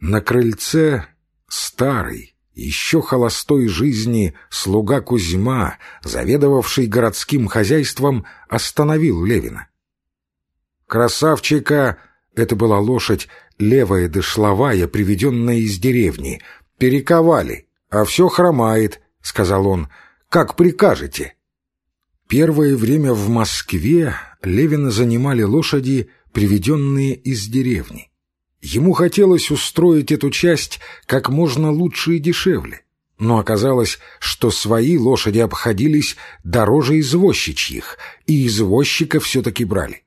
На крыльце старый, еще холостой жизни слуга Кузьма, заведовавший городским хозяйством, остановил Левина. «Красавчика!» — это была лошадь, левая дышловая, приведенная из деревни. «Перековали, а все хромает», — сказал он. «Как прикажете?» Первое время в Москве Левина занимали лошади, приведенные из деревни. Ему хотелось устроить эту часть как можно лучше и дешевле, но оказалось, что свои лошади обходились дороже извозчичьих, и извозчика все-таки брали.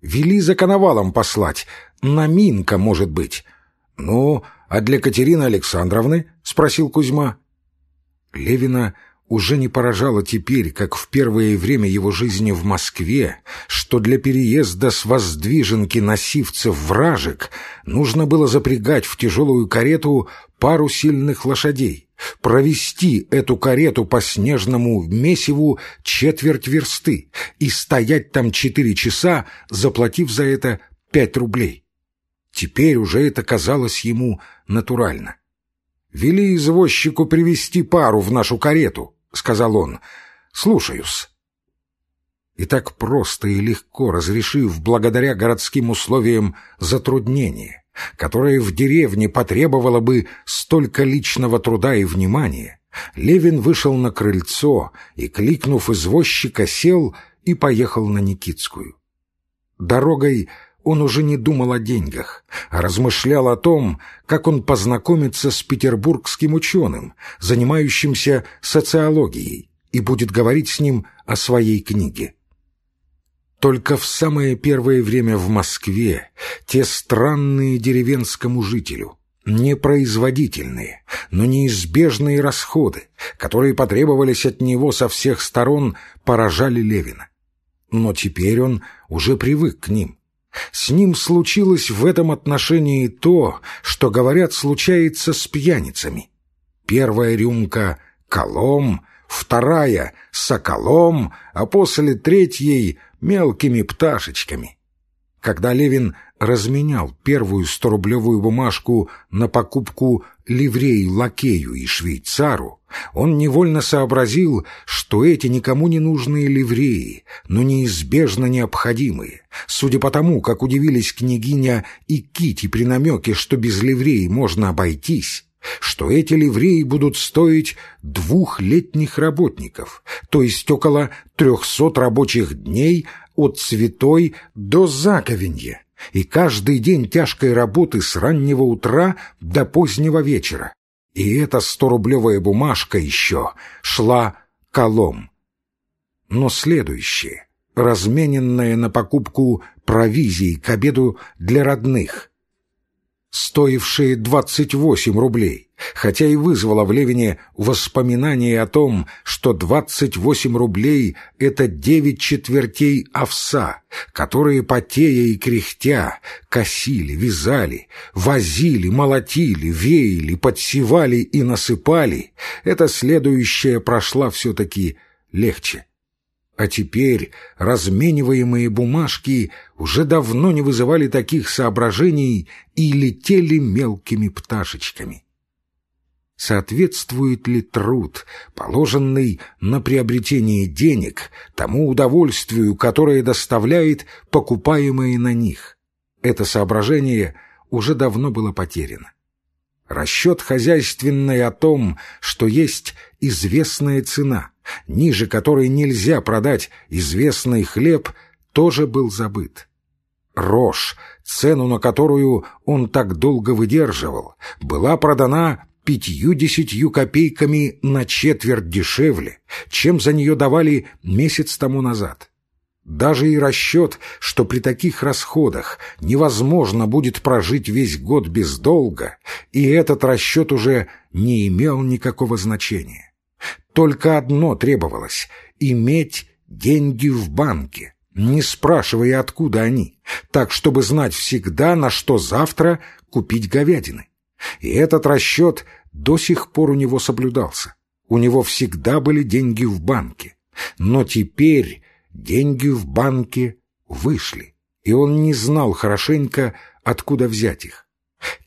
Вели за коновалом послать, на Минка, может быть. «Ну, а для Катерины Александровны?» — спросил Кузьма. Левина уже не поражало теперь, как в первое время его жизни в Москве, что для переезда с воздвиженки на Сивцев вражек нужно было запрягать в тяжелую карету пару сильных лошадей, провести эту карету по снежному месиву четверть версты и стоять там четыре часа, заплатив за это пять рублей. Теперь уже это казалось ему натурально. «Вели извозчику привести пару в нашу карету», — сказал он. «Слушаюсь». И так просто и легко разрешив, благодаря городским условиям, затруднение, которое в деревне потребовало бы столько личного труда и внимания, Левин вышел на крыльцо и, кликнув извозчика, сел и поехал на Никитскую. Дорогой он уже не думал о деньгах, а размышлял о том, как он познакомится с петербургским ученым, занимающимся социологией, и будет говорить с ним о своей книге. Только в самое первое время в Москве те странные деревенскому жителю, непроизводительные, но неизбежные расходы, которые потребовались от него со всех сторон, поражали Левина. Но теперь он уже привык к ним, с ним случилось в этом отношении то, что, говорят, случается с пьяницами. Первая рюмка — колом, вторая — соколом, а после третьей — мелкими пташечками. Когда Левин разменял первую сторублевую бумажку на покупку ливрей лакею и швейцару, он невольно сообразил, что эти никому не нужные ливреи, но неизбежно необходимые, судя по тому, как удивились княгиня и Кити при намеке, что без ливреи можно обойтись, что эти ливреи будут стоить двух летних работников, то есть около трехсот рабочих дней от цветой до заковенья и каждый день тяжкой работы с раннего утра до позднего вечера. И эта сторублевая бумажка еще шла колом. Но следующее, размененное на покупку провизии к обеду для родных, стоившие 28 рублей, хотя и вызвало в Левине воспоминание о том, что 28 рублей — это девять четвертей овса, которые, потея и кряхтя, косили, вязали, возили, молотили, веяли, подсевали и насыпали, эта следующая прошла все-таки легче. А теперь размениваемые бумажки уже давно не вызывали таких соображений и летели мелкими пташечками. Соответствует ли труд, положенный на приобретение денег, тому удовольствию, которое доставляет покупаемое на них? Это соображение уже давно было потеряно. Расчет хозяйственный о том, что есть известная цена — ниже которой нельзя продать известный хлеб, тоже был забыт. Рожь, цену на которую он так долго выдерживал, была продана пятью-десятью копейками на четверть дешевле, чем за нее давали месяц тому назад. Даже и расчет, что при таких расходах невозможно будет прожить весь год без долга, и этот расчет уже не имел никакого значения. Только одно требовалось — иметь деньги в банке, не спрашивая, откуда они, так, чтобы знать всегда, на что завтра купить говядины. И этот расчет до сих пор у него соблюдался. У него всегда были деньги в банке. Но теперь деньги в банке вышли, и он не знал хорошенько, откуда взять их.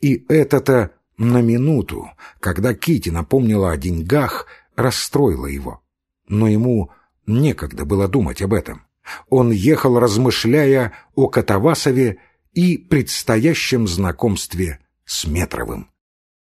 И это-то на минуту, когда Кити напомнила о деньгах, расстроило его. Но ему некогда было думать об этом. Он ехал, размышляя о Катавасове и предстоящем знакомстве с Метровым.